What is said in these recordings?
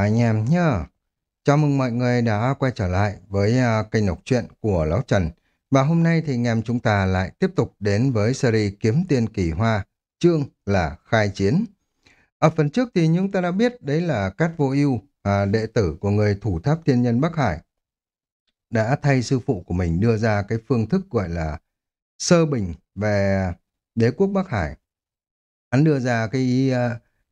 anh em nhá. Chào mừng mọi người đã quay trở lại với uh, kênh đọc truyện của Lão Trần. Và hôm nay thì anh em chúng ta lại tiếp tục đến với series Kiếm Tiên Kỳ Hoa, chương là Khai Chiến. Ở phần trước thì chúng ta đã biết đấy là Cát Vô Ưu, à, đệ tử của người thủ tháp thiên nhân Bắc Hải, đã thay sư phụ của mình đưa ra cái phương thức gọi là sơ bình về đế quốc Bắc Hải. Hắn đưa ra cái ý, uh,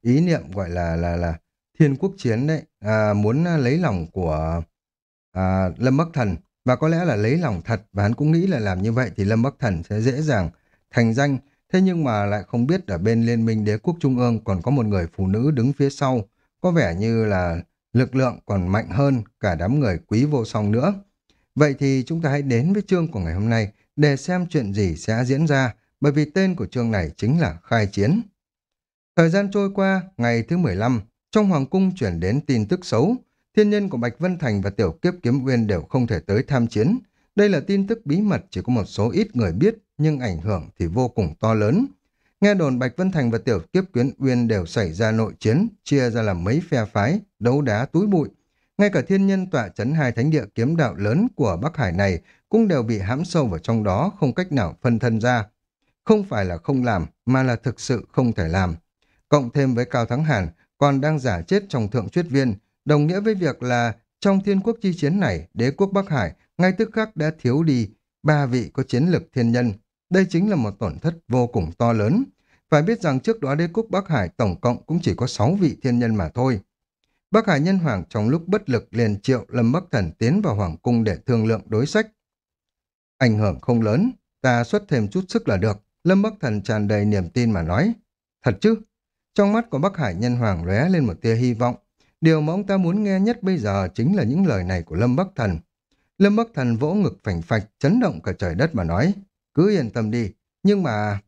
ý niệm gọi là là là thiên quốc chiến đấy, à, muốn à, lấy lòng của à, Lâm Bắc Thần và có lẽ là lấy lòng thật và hắn cũng nghĩ là làm như vậy thì Lâm Bắc Thần sẽ dễ dàng thành danh. Thế nhưng mà lại không biết ở bên Liên minh Đế quốc Trung ương còn có một người phụ nữ đứng phía sau, có vẻ như là lực lượng còn mạnh hơn cả đám người quý vô song nữa. Vậy thì chúng ta hãy đến với chương của ngày hôm nay để xem chuyện gì sẽ diễn ra, bởi vì tên của chương này chính là Khai Chiến. Thời gian trôi qua, ngày thứ 15, trong hoàng cung chuyển đến tin tức xấu, thiên nhân của Bạch Vân Thành và tiểu kiếp kiếm uyên đều không thể tới tham chiến. Đây là tin tức bí mật chỉ có một số ít người biết, nhưng ảnh hưởng thì vô cùng to lớn. Nghe đồn Bạch Vân Thành và tiểu kiếp kiếm uyên đều xảy ra nội chiến, chia ra làm mấy phe phái, đấu đá túi bụi. Ngay cả thiên nhân tọa chấn hai thánh địa kiếm đạo lớn của Bắc Hải này cũng đều bị hãm sâu vào trong đó, không cách nào phân thân ra. Không phải là không làm, mà là thực sự không thể làm. Cộng thêm với Cao Thắng Hàn, còn đang giả chết trong thượng truyết viên, đồng nghĩa với việc là trong thiên quốc chi chiến này, đế quốc Bắc Hải ngay tức khắc đã thiếu đi ba vị có chiến lực thiên nhân. Đây chính là một tổn thất vô cùng to lớn. Phải biết rằng trước đó đế quốc Bắc Hải tổng cộng cũng chỉ có sáu vị thiên nhân mà thôi. Bắc Hải nhân hoàng trong lúc bất lực liền triệu Lâm Bắc Thần tiến vào hoàng cung để thương lượng đối sách. Ảnh hưởng không lớn, ta xuất thêm chút sức là được. Lâm Bắc Thần tràn đầy niềm tin mà nói. Thật chứ? Trong mắt của Bắc Hải Nhân Hoàng lóe lên một tia hy vọng. Điều mà ông ta muốn nghe nhất bây giờ chính là những lời này của Lâm Bắc Thần. Lâm Bắc Thần vỗ ngực phành phạch, chấn động cả trời đất mà nói. Cứ yên tâm đi. Nhưng mà...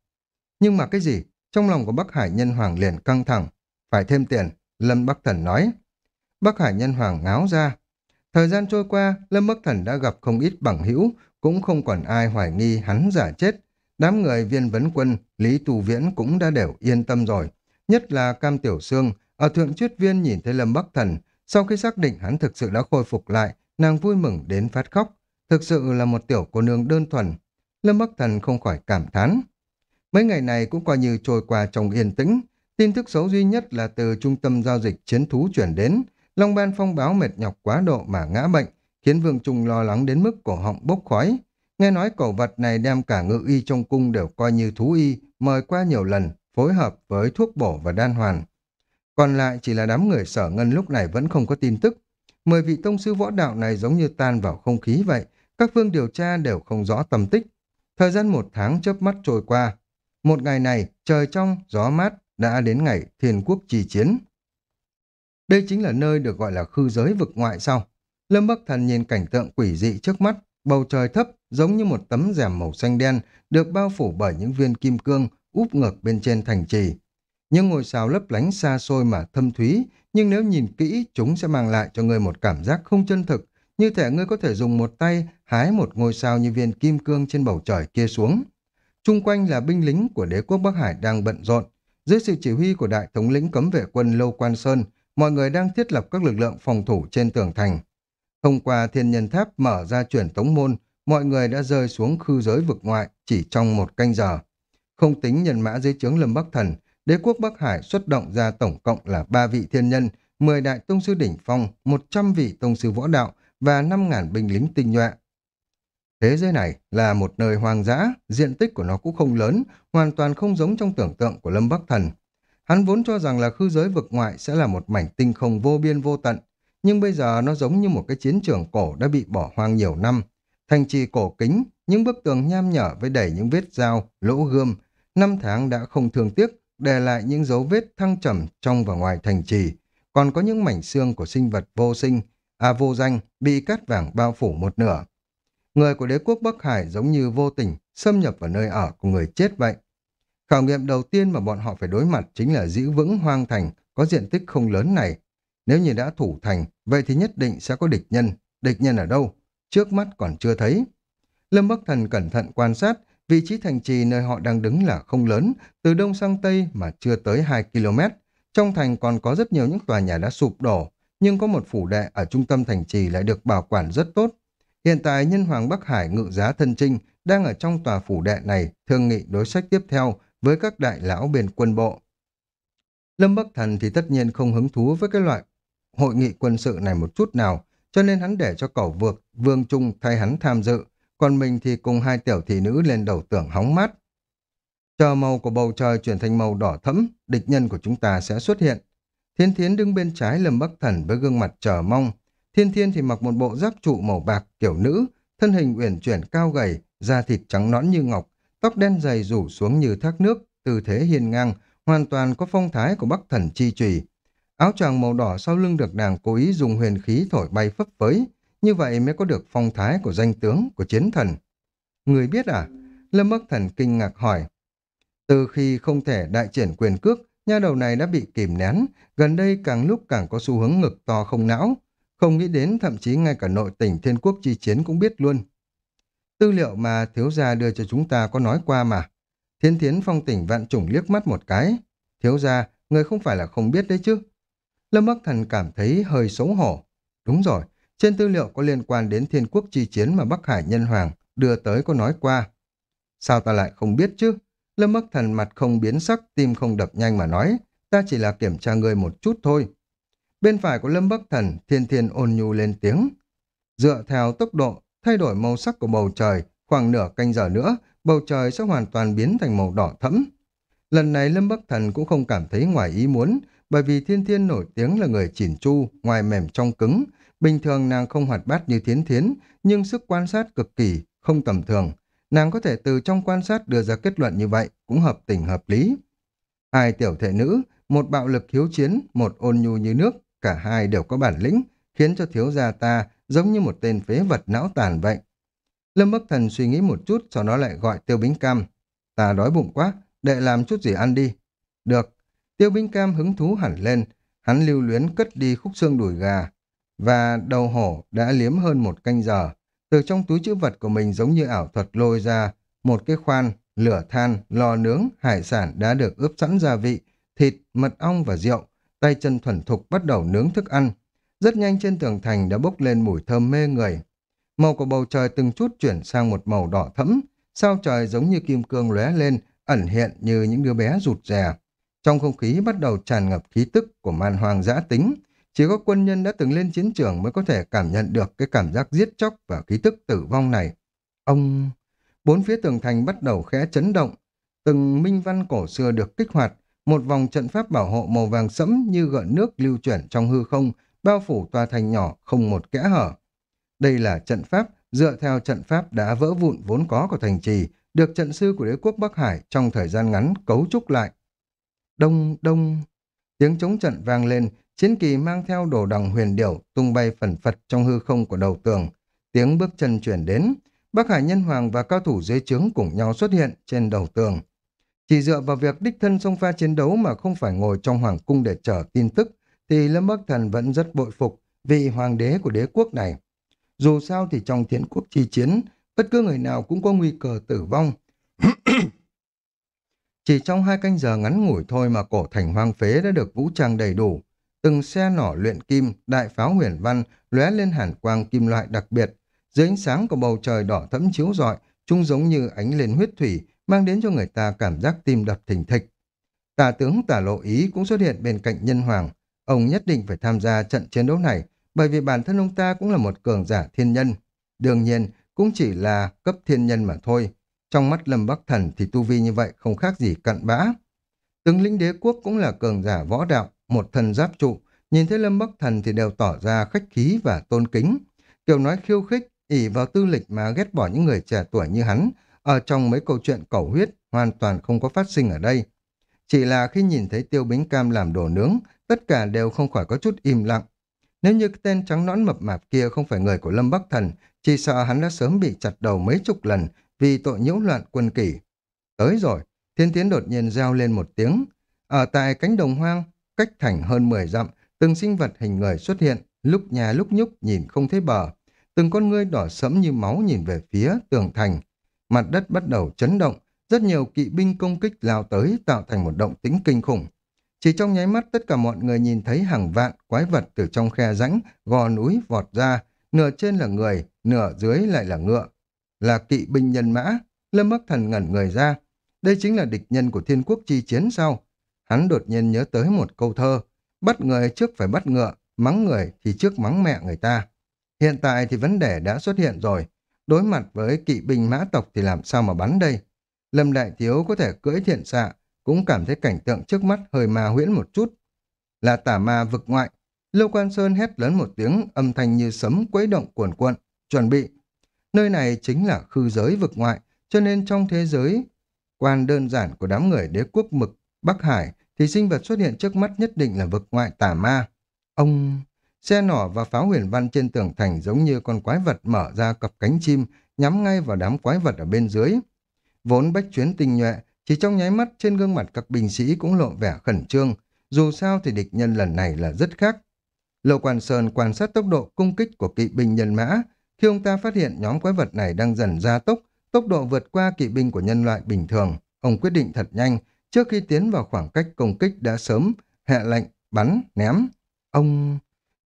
Nhưng mà cái gì? Trong lòng của Bắc Hải Nhân Hoàng liền căng thẳng. Phải thêm tiền, Lâm Bắc Thần nói. Bắc Hải Nhân Hoàng ngáo ra. Thời gian trôi qua, Lâm Bắc Thần đã gặp không ít bằng hữu, cũng không còn ai hoài nghi hắn giả chết. Đám người viên vấn quân, Lý Tù Viễn cũng đã đều yên tâm rồi. Nhất là Cam Tiểu Sương, ở thượng chuyết viên nhìn thấy Lâm Bắc Thần, sau khi xác định hắn thực sự đã khôi phục lại, nàng vui mừng đến phát khóc. Thực sự là một tiểu cô nương đơn thuần. Lâm Bắc Thần không khỏi cảm thán. Mấy ngày này cũng coi như trôi qua trong yên tĩnh. Tin tức xấu duy nhất là từ trung tâm giao dịch chiến thú chuyển đến. Long Ban phong báo mệt nhọc quá độ mà ngã bệnh, khiến Vương Trung lo lắng đến mức cổ họng bốc khói. Nghe nói cổ vật này đem cả ngự y trong cung đều coi như thú y, mời qua nhiều lần, phối hợp với thuốc bổ và đan hoàn. Còn lại chỉ là đám người sở ngân lúc này vẫn không có tin tức. Mười vị tông sư võ đạo này giống như tan vào không khí vậy, các phương điều tra đều không rõ tầm tích. Thời gian một tháng chớp mắt trôi qua. Một ngày này, trời trong, gió mát, đã đến ngày thiên quốc trì chiến. Đây chính là nơi được gọi là khư giới vực ngoại sau. Lâm Bắc Thần nhìn cảnh tượng quỷ dị trước mắt, bầu trời thấp giống như một tấm rèm màu xanh đen được bao phủ bởi những viên kim cương úp ngược bên trên thành trì. Những ngôi sao lấp lánh xa xôi mà thâm thúy, nhưng nếu nhìn kỹ, chúng sẽ mang lại cho ngươi một cảm giác không chân thực, như thể ngươi có thể dùng một tay hái một ngôi sao như viên kim cương trên bầu trời kia xuống. Trung quanh là binh lính của đế quốc Bắc Hải đang bận rộn. Dưới sự chỉ huy của đại thống lĩnh cấm vệ quân Lâu Quan Sơn, mọi người đang thiết lập các lực lượng phòng thủ trên tường thành. Thông qua thiên nhân tháp mở ra chuyển tống môn, mọi người đã rơi xuống khư giới vực ngoại chỉ trong một canh giờ. Không tính nhân mã dưới trướng Lâm Bắc Thần, đế quốc Bắc Hải xuất động ra tổng cộng là ba vị thiên nhân, 10 đại tông sư đỉnh phong, 100 vị tông sư võ đạo và 5.000 binh lính tinh nhuệ. Thế giới này là một nơi hoang dã, diện tích của nó cũng không lớn, hoàn toàn không giống trong tưởng tượng của Lâm Bắc Thần. Hắn vốn cho rằng là khư giới vực ngoại sẽ là một mảnh tinh không vô biên vô tận, nhưng bây giờ nó giống như một cái chiến trường cổ đã bị bỏ hoang nhiều năm. Thành trì cổ kính, những bức tường nham nhở với đầy những vết dao, lỗ gươm, năm tháng đã không thương tiếc, để lại những dấu vết thăng trầm trong và ngoài thành trì, còn có những mảnh xương của sinh vật vô sinh, à vô danh, bị cát vàng bao phủ một nửa. Người của đế quốc Bắc Hải giống như vô tình xâm nhập vào nơi ở của người chết vậy. Khảo nghiệm đầu tiên mà bọn họ phải đối mặt chính là giữ vững hoang thành có diện tích không lớn này. Nếu như đã thủ thành, vậy thì nhất định sẽ có địch nhân. Địch nhân ở đâu? Trước mắt còn chưa thấy. Lâm Bắc Thần cẩn thận quan sát, Vị trí thành trì nơi họ đang đứng là không lớn, từ đông sang tây mà chưa tới 2 km. Trong thành còn có rất nhiều những tòa nhà đã sụp đổ, nhưng có một phủ đệ ở trung tâm thành trì lại được bảo quản rất tốt. Hiện tại nhân hoàng Bắc Hải ngự giá thân trinh đang ở trong tòa phủ đệ này thương nghị đối sách tiếp theo với các đại lão bên quân bộ. Lâm Bắc Thần thì tất nhiên không hứng thú với cái loại hội nghị quân sự này một chút nào, cho nên hắn để cho cẩu vượt Vương Trung thay hắn tham dự, còn mình thì cùng hai tiểu thị nữ lên đầu tưởng hóng mát. Chờ màu của bầu trời chuyển thành màu đỏ thẫm, địch nhân của chúng ta sẽ xuất hiện. Thiên Thiến đứng bên trái Lâm Bắc Thần với gương mặt chờ mong. Thiên Thiên thì mặc một bộ giáp trụ màu bạc kiểu nữ, thân hình uyển chuyển cao gầy, da thịt trắng nõn như ngọc, tóc đen dày rủ xuống như thác nước, tư thế hiên ngang, hoàn toàn có phong thái của Bắc Thần chi trùy. Áo choàng màu đỏ sau lưng được nàng cố ý dùng huyền khí thổi bay phấp phới, như vậy mới có được phong thái của danh tướng, của chiến thần. Người biết à? Lâm Bắc Thần kinh ngạc hỏi. Từ khi không thể đại triển quyền cước, nha đầu này đã bị kìm nén, gần đây càng lúc càng có xu hướng ngực to không não. Không nghĩ đến thậm chí ngay cả nội tỉnh thiên quốc chi chiến cũng biết luôn. Tư liệu mà thiếu gia đưa cho chúng ta có nói qua mà. Thiên thiến phong tỉnh vạn trùng liếc mắt một cái. Thiếu gia, người không phải là không biết đấy chứ. Lâm Bắc Thần cảm thấy hơi xấu hổ. Đúng rồi, trên tư liệu có liên quan đến thiên quốc chi chiến mà Bắc Hải Nhân Hoàng đưa tới có nói qua. Sao ta lại không biết chứ? Lâm Bắc Thần mặt không biến sắc, tim không đập nhanh mà nói, ta chỉ là kiểm tra người một chút thôi. Bên phải của Lâm Bắc Thần, thiên thiên ôn nhu lên tiếng. Dựa theo tốc độ, thay đổi màu sắc của bầu trời, khoảng nửa canh giờ nữa, bầu trời sẽ hoàn toàn biến thành màu đỏ thẫm. Lần này Lâm Bắc Thần cũng không cảm thấy ngoài ý muốn, bởi vì thiên thiên nổi tiếng là người chỉn chu, ngoài mềm trong cứng. Bình thường nàng không hoạt bát như thiến thiến, nhưng sức quan sát cực kỳ, không tầm thường. Nàng có thể từ trong quan sát đưa ra kết luận như vậy, cũng hợp tình hợp lý. Hai tiểu thể nữ, một bạo lực hiếu chiến, một ôn nhu như nước, cả hai đều có bản lĩnh, khiến cho thiếu gia ta giống như một tên phế vật não tàn vậy. Lâm Bắc Thần suy nghĩ một chút, sau đó lại gọi Tiêu Bính Cam. Ta đói bụng quá, đệ làm chút gì ăn đi. Được. Tiêu Bính Cam hứng thú hẳn lên, hắn lưu luyến cất đi khúc xương đùi gà, và đầu hổ đã liếm hơn một canh giờ. Từ trong túi chữ vật của mình giống như ảo thuật lôi ra một cái khoan, lửa than, lò nướng, hải sản đã được ướp sẵn gia vị, thịt, mật ong và rượu. Tay chân thuần thục bắt đầu nướng thức ăn. Rất nhanh trên tường thành đã bốc lên mùi thơm mê người. Màu của bầu trời từng chút chuyển sang một màu đỏ thẫm, sao trời giống như kim cương lóe lên, ẩn hiện như những đứa bé rụt rè. Trong không khí bắt đầu tràn ngập khí tức của man hoang dã tính, chỉ có quân nhân đã từng lên chiến trường mới có thể cảm nhận được cái cảm giác giết chóc và khí tức tử vong này. Ông... Bốn phía tường thành bắt đầu khẽ chấn động. Từng minh văn cổ xưa được kích hoạt, một vòng trận pháp bảo hộ màu vàng sẫm như gợn nước lưu chuyển trong hư không, bao phủ tòa thành nhỏ không một kẽ hở. Đây là trận pháp, dựa theo trận pháp đã vỡ vụn vốn có của thành trì, được trận sư của đế quốc Bắc Hải trong thời gian ngắn cấu trúc lại. Đông, đông, tiếng chống trận vang lên, chiến kỳ mang theo đồ đằng huyền điểu tung bay phần phật trong hư không của đầu tường. Tiếng bước chân chuyển đến, Bắc Hải Nhân Hoàng và cao thủ dưới trướng cùng nhau xuất hiện trên đầu tường. Chỉ dựa vào việc đích thân xông pha chiến đấu mà không phải ngồi trong hoàng cung để chờ tin tức, thì Lâm Bắc Thần vẫn rất bội phục vị hoàng đế của đế quốc này. Dù sao thì trong thiện quốc chi chiến, bất cứ người nào cũng có nguy cơ tử vong. Chỉ trong hai canh giờ ngắn ngủi thôi mà cổ thành hoang phế đã được vũ trang đầy đủ. Từng xe nỏ luyện kim, đại pháo huyền văn lóe lên hàn quang kim loại đặc biệt. Dưới ánh sáng của bầu trời đỏ thẫm chiếu rọi, chúng giống như ánh lên huyết thủy, mang đến cho người ta cảm giác tim đập thình thịch. Tả tướng tả lộ ý cũng xuất hiện bên cạnh nhân hoàng. Ông nhất định phải tham gia trận chiến đấu này, bởi vì bản thân ông ta cũng là một cường giả thiên nhân. Đương nhiên, cũng chỉ là cấp thiên nhân mà thôi. Trong mắt Lâm Bắc Thần thì tu vi như vậy không khác gì cận bã. Tướng lĩnh đế quốc cũng là cường giả võ đạo, một thần giáp trụ, nhìn thấy Lâm Bắc Thần thì đều tỏ ra khách khí và tôn kính. Kiểu nói khiêu khích, ỉ vào tư lịch mà ghét bỏ những người trẻ tuổi như hắn, ở trong mấy câu chuyện cầu huyết hoàn toàn không có phát sinh ở đây. Chỉ là khi nhìn thấy tiêu bính cam làm đồ nướng, tất cả đều không khỏi có chút im lặng. Nếu như tên trắng nõn mập mạp kia không phải người của Lâm Bắc Thần, chỉ sợ hắn đã sớm bị chặt đầu mấy chục lần vì tội nhiễu loạn quân kỷ. Tới rồi, thiên tiến đột nhiên reo lên một tiếng. Ở tại cánh đồng hoang, cách thành hơn 10 dặm, từng sinh vật hình người xuất hiện, lúc nhà lúc nhúc nhìn không thấy bờ. Từng con ngươi đỏ sẫm như máu nhìn về phía tường thành. Mặt đất bắt đầu chấn động, rất nhiều kỵ binh công kích lao tới tạo thành một động tĩnh kinh khủng. Chỉ trong nháy mắt tất cả mọi người nhìn thấy hàng vạn quái vật từ trong khe rãnh, gò núi vọt ra, nửa trên là người, nửa dưới lại là ngựa. Là kỵ binh nhân mã, Lâm Bắc Thần ngẩn người ra. Đây chính là địch nhân của thiên quốc chi chiến sau. Hắn đột nhiên nhớ tới một câu thơ, bắt người trước phải bắt ngựa, mắng người thì trước mắng mẹ người ta. Hiện tại thì vấn đề đã xuất hiện rồi. Đối mặt với kỵ binh mã tộc thì làm sao mà bắn đây? Lâm Đại Thiếu có thể cưỡi thiện xạ, cũng cảm thấy cảnh tượng trước mắt hơi ma huyễn một chút. Là tả ma vực ngoại. Lưu Quan Sơn hét lớn một tiếng, âm thanh như sấm quấy động cuồn cuộn, chuẩn bị. Nơi này chính là khư giới vực ngoại, cho nên trong thế giới quan đơn giản của đám người đế quốc mực Bắc Hải thì sinh vật xuất hiện trước mắt nhất định là vực ngoại tà ma. Ông... Xe nỏ và pháo huyền văn trên tường thành giống như con quái vật mở ra cặp cánh chim, nhắm ngay vào đám quái vật ở bên dưới. Vốn bách chuyến tinh nhuệ, chỉ trong nháy mắt trên gương mặt các binh sĩ cũng lộ vẻ khẩn trương, dù sao thì địch nhân lần này là rất khác. Lộ Quan Sơn quan sát tốc độ cung kích của kỵ binh nhân mã, khi ông ta phát hiện nhóm quái vật này đang dần gia tốc, tốc độ vượt qua kỵ binh của nhân loại bình thường, ông quyết định thật nhanh, trước khi tiến vào khoảng cách công kích đã sớm, hạ lệnh, bắn, ném. Ông...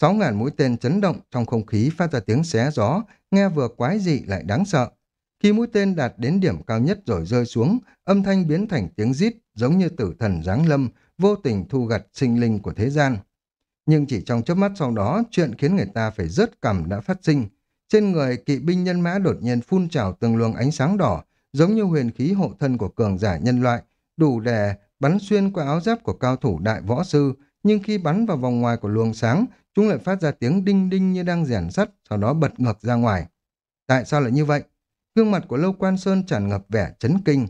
Sáu ngàn mũi tên chấn động trong không khí phát ra tiếng xé gió, nghe vừa quái dị lại đáng sợ. Khi mũi tên đạt đến điểm cao nhất rồi rơi xuống, âm thanh biến thành tiếng rít giống như tử thần giáng lâm, vô tình thu gặt sinh linh của thế gian. Nhưng chỉ trong chớp mắt sau đó, chuyện khiến người ta phải rớt cằm đã phát sinh. Trên người kỵ binh nhân mã đột nhiên phun trào từng luồng ánh sáng đỏ, giống như huyền khí hộ thân của cường giả nhân loại, đủ để bắn xuyên qua áo giáp của cao thủ đại võ sư, nhưng khi bắn vào vòng ngoài của luồng sáng, chúng lại phát ra tiếng đinh đinh như đang rèn sắt, sau đó bật ngược ra ngoài. Tại sao lại như vậy? Gương mặt của Lâu Quan Sơn tràn ngập vẻ chấn kinh.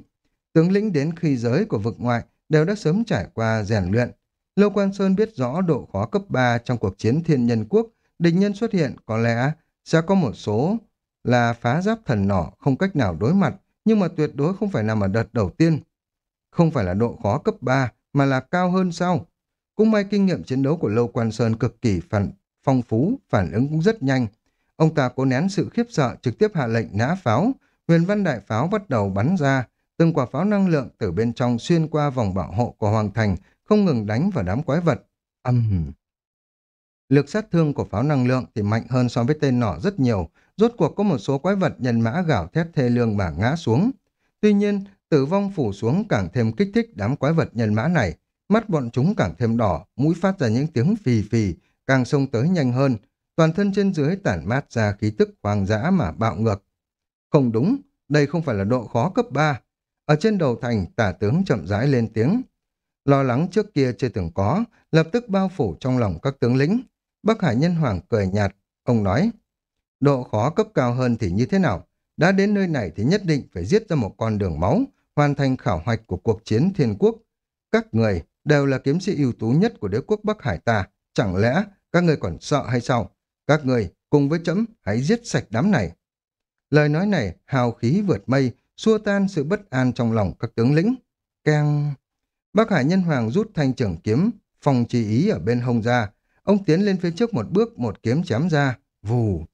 Tướng lĩnh đến khi giới của vực ngoại đều đã sớm trải qua rèn luyện. Lâu Quan Sơn biết rõ độ khó cấp 3 trong cuộc chiến thiên nhân quốc, địch nhân xuất hiện có lẽ sẽ có một số là phá giáp thần nỏ không cách nào đối mặt, nhưng mà tuyệt đối không phải nằm ở đợt đầu tiên. Không phải là độ khó cấp 3, mà là cao hơn sao? Cũng may kinh nghiệm chiến đấu của Lâu Quan Sơn cực kỳ phản, phong phú, phản ứng cũng rất nhanh. Ông ta cố nén sự khiếp sợ trực tiếp hạ lệnh nã pháo, huyền văn đại pháo bắt đầu bắn ra, từng quả pháo năng lượng từ bên trong xuyên qua vòng bảo hộ của Hoàng Thành, không ngừng đánh vào đám quái vật. Âm. Lực sát thương của pháo năng lượng thì mạnh hơn so với tên nỏ rất nhiều, rốt cuộc có một số quái vật nhân mã gạo thét thê lương mà ngã xuống. Tuy nhiên, tử vong phủ xuống càng thêm kích thích đám quái vật nhân mã này, mắt bọn chúng càng thêm đỏ, mũi phát ra những tiếng phì phì, càng xông tới nhanh hơn, toàn thân trên dưới tản mát ra khí tức hoang dã mà bạo ngược. Không đúng, đây không phải là độ khó cấp 3. Ở trên đầu thành, tả tướng chậm rãi lên tiếng. Lo lắng trước kia chưa từng có, lập tức bao phủ trong lòng các tướng lĩnh. Bắc Hải Nhân Hoàng cười nhạt, ông nói, độ khó cấp cao hơn thì như thế nào? Đã đến nơi này thì nhất định phải giết ra một con đường máu, hoàn thành khảo hoạch của cuộc chiến thiên quốc. Các người đều là kiếm sĩ ưu tú nhất của đế quốc Bắc Hải ta, chẳng lẽ các người còn sợ hay sao? Các người cùng với chấm hãy giết sạch đám này. Lời nói này hào khí vượt mây, xua tan sự bất an trong lòng các tướng lĩnh. Keng... Bắc Hải Nhân Hoàng rút thanh trưởng kiếm, phòng trì ý ở bên hông ra. Ông tiến lên phía trước một bước, một kiếm chém ra. Vù!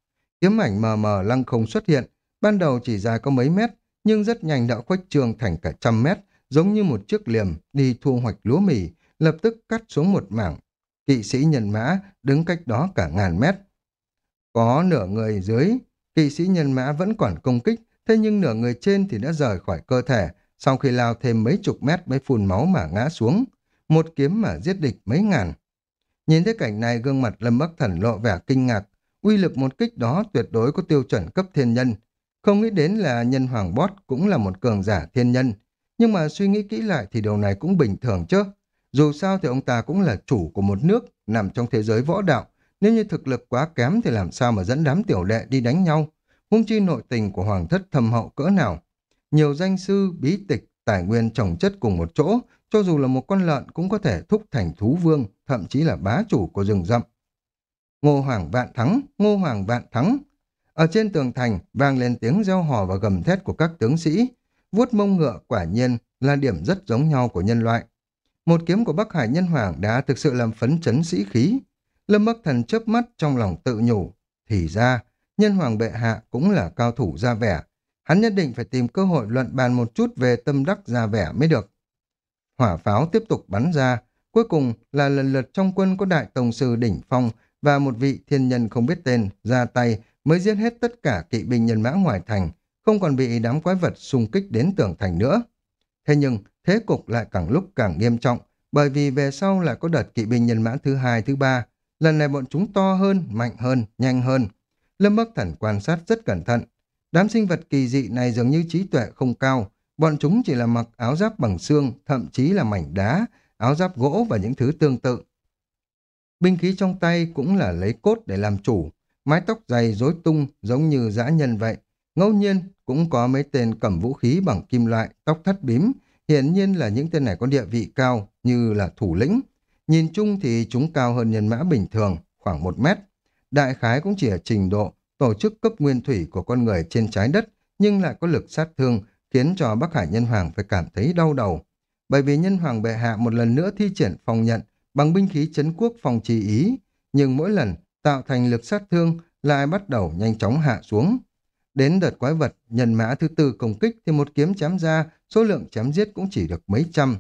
Kiếm ảnh mờ mờ lăng không xuất hiện. Ban đầu chỉ dài có mấy mét, nhưng rất nhanh đã khuếch trường thành cả trăm mét, giống như một chiếc liềm đi thu hoạch lúa mì, lập tức cắt xuống một mảng. Kỵ sĩ nhân mã đứng cách đó cả ngàn mét. Có nửa người dưới, kỵ sĩ nhân mã vẫn còn công kích, thế nhưng nửa người trên thì đã rời khỏi cơ thể, sau khi lao thêm mấy chục mét mới phun máu mà ngã xuống. Một kiếm mà giết địch mấy ngàn. Nhìn thấy cảnh này gương mặt Lâm Bắc Thần lộ vẻ kinh ngạc, uy lực một kích đó tuyệt đối có tiêu chuẩn cấp thiên nhân. Không nghĩ đến là nhân hoàng bót cũng là một cường giả thiên nhân, nhưng mà suy nghĩ kỹ lại thì điều này cũng bình thường chứ. Dù sao thì ông ta cũng là chủ của một nước nằm trong thế giới võ đạo. Nếu như thực lực quá kém thì làm sao mà dẫn đám tiểu đệ đi đánh nhau. Hung chi nội tình của hoàng thất thâm hậu cỡ nào. Nhiều danh sư, bí tịch, tài nguyên trồng chất cùng một chỗ, cho dù là một con lợn cũng có thể thúc thành thú vương, thậm chí là bá chủ của rừng rậm. Ngô Hoàng vạn thắng, Ngô Hoàng vạn thắng. Ở trên tường thành vang lên tiếng reo hò và gầm thét của các tướng sĩ. Vuốt mông ngựa quả nhiên là điểm rất giống nhau của nhân loại. Một kiếm của Bắc Hải Nhân Hoàng đã thực sự làm phấn chấn sĩ khí. Lâm Bắc Thần chớp mắt trong lòng tự nhủ. Thì ra, Nhân Hoàng Bệ Hạ cũng là cao thủ ra vẻ. Hắn nhất định phải tìm cơ hội luận bàn một chút về tâm đắc ra vẻ mới được. Hỏa pháo tiếp tục bắn ra, Cuối cùng là lần lượt trong quân có đại tổng sư đỉnh phong và một vị thiên nhân không biết tên ra tay mới giết hết tất cả kỵ binh nhân mã ngoài thành, không còn bị đám quái vật xung kích đến tường thành nữa. Thế nhưng, thế cục lại càng lúc càng nghiêm trọng, bởi vì về sau lại có đợt kỵ binh nhân mã thứ hai, thứ ba. Lần này bọn chúng to hơn, mạnh hơn, nhanh hơn. Lâm Bắc Thần quan sát rất cẩn thận. Đám sinh vật kỳ dị này dường như trí tuệ không cao. Bọn chúng chỉ là mặc áo giáp bằng xương, thậm chí là mảnh đá, áo giáp gỗ và những thứ tương tự. Binh khí trong tay cũng là lấy cốt để làm chủ, mái tóc dày rối tung giống như dã nhân vậy. Ngẫu nhiên cũng có mấy tên cầm vũ khí bằng kim loại, tóc thắt bím, hiển nhiên là những tên này có địa vị cao như là thủ lĩnh. Nhìn chung thì chúng cao hơn nhân mã bình thường, khoảng một mét. Đại khái cũng chỉ ở trình độ tổ chức cấp nguyên thủy của con người trên trái đất, nhưng lại có lực sát thương, khiến cho Bắc Hải Nhân Hoàng phải cảm thấy đau đầu. Bởi vì Nhân Hoàng bệ hạ một lần nữa thi triển phòng nhận bằng binh khí chấn quốc phòng trì ý, nhưng mỗi lần tạo thành lực sát thương lại bắt đầu nhanh chóng hạ xuống. Đến đợt quái vật, nhân mã thứ tư công kích thì một kiếm chém ra, số lượng chém giết cũng chỉ được mấy trăm.